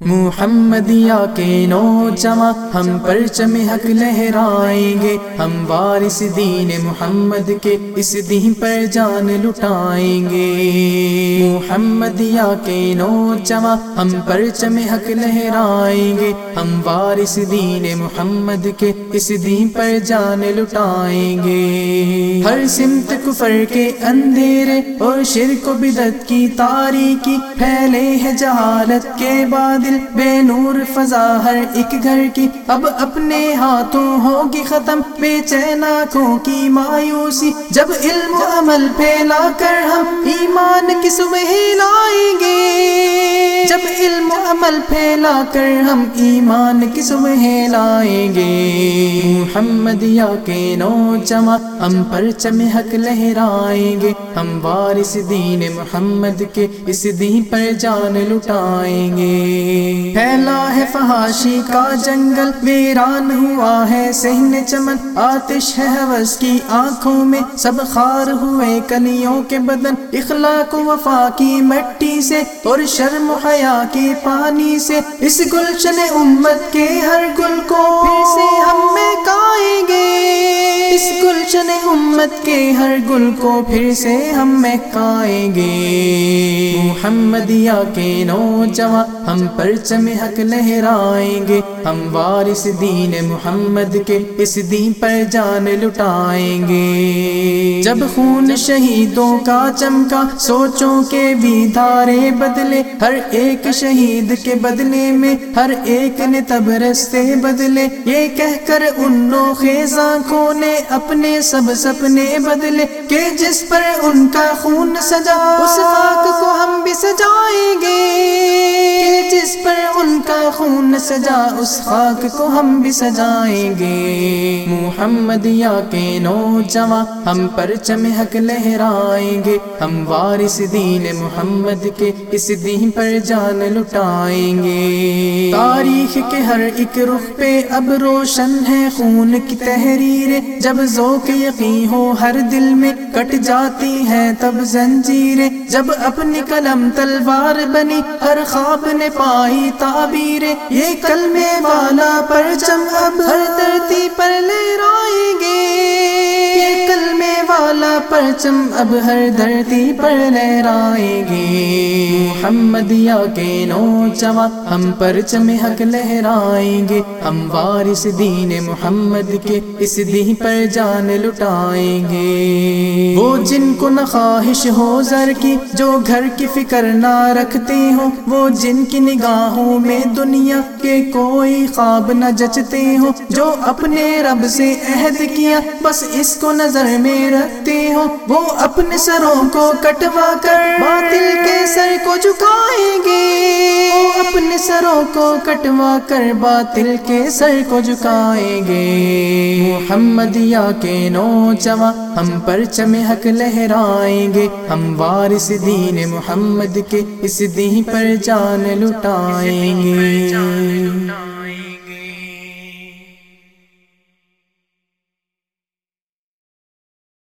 محمدیہ کے نو جمع، ہم پرچم حق لہرائیں گے۔ ہم وارث دین محمد کے اس دین پر جان لٹائیں گے۔ محمدیہ کے نو جمع، ہم پرچم حق لہرائیں گے۔ ہم وارث دین محمد کے اس دین پر جان لٹائیں گے۔ ہر سمت کفر کے اندھیرے اور شرک و بدت کی تاریکی پھیلے ہے جہالت کے بعد۔ بے نور فضا، ہر ایک گھر کی اب اپنے ہاتھوں ہوگی ختم۔ بے چینکوں کی مایوسی، جب علم و عمل پھیلا کر ہم۔ ایمان کی سمہلا عمل پھیلا کر ہم ایمان کی صبح لائیں گے؟ محمدیہ کے نو جمع، ہم پرچم حق لہرائیں گے۔ ہم وارث دین محمد کے اس دین پر جان لٹائیں گے۔ پھیلا ہے فہاشی کا جنگل، ویران ہوا ہے سہن چمن۔ آتش ہے حوث کی آنکھوں میں، سب خار ہوئے کلیوں کے بدن۔ اخلاق و وفا کی مٹی سے اور شرم و حیا کے پانی سے اس گلشن امت کے ہر گل کو پھر سے ہم میں کائیں گے۔ اس گلشن امت کے ہر گل کو پھر سے ہم مہکائیں گے۔ محمدیہ کے نوجوان ہم پرچم حق لہرائیں گے۔ ہم وارث دین محمد کے اس دین پر جان لٹائیں گے۔ جب خون شہیدوں کا چمکا، سوچوں کے بھی دھارے بدلے۔ ہر ایک شہید کے بدلے میں، ہر ایک نے تب رستے بدلے۔ یہ کہہ کر ان خیز آنکھوں نے اپنے سب سپنے بدلے کہ جس پر ان کا خون سجا، اس خاک کو ہم بھی سجائیں گے۔ خون سجا اس خاک کو ہم بھی سجائیں گے۔ محمدیہ کے نوجوان، ہم پرچم حق لہرائیں گے۔ ہم وارث دین محمد کے اس دین پر جان لٹائیں گے۔ تاریخ کے ہر ایک رخ پہ اب روشن ہے خون کی تحریر جب ذوق یقین ہو ہر دل میں کٹ جاتی ہے تب زنجیریں۔ جب اپنی قلم تلوار بنی، ہر خواب نے پائی تعبیر یہ کلمے والا پرچم اب ہر دھرتی پر لہرائیں گے۔ پرچم اب ہر دھرتی پر لہرائیں گے۔ محمدیہ کے نوجوان ہم پرچم حق لہرائیں گے۔ ہم وارث دین محمد کے اس دین پر جان لٹائیں گے۔ وہ جن کو نہ خواہش ہو زر کی، جو گھر کی فکر نہ رکھتے ہو وہ جن کی نگاہوں میں دنیا کے کوئی خواب نہ جچتے ہو جو اپنے رب سے عہد کیا، بس اس کو نظر میں رکھتے ہو، وہ اپنے سروں کو کٹوا کر باطل کے سر کو جھکائیں گے وہ اپنے سروں کو کٹوا کر باطل کے سر کو جھکائیں گے محمدیہ کے نوجوان ہم پرچم حق لہرائیں گے۔ ہم وارث دین محمد کے اس دین پر جان لٹائیں گے۔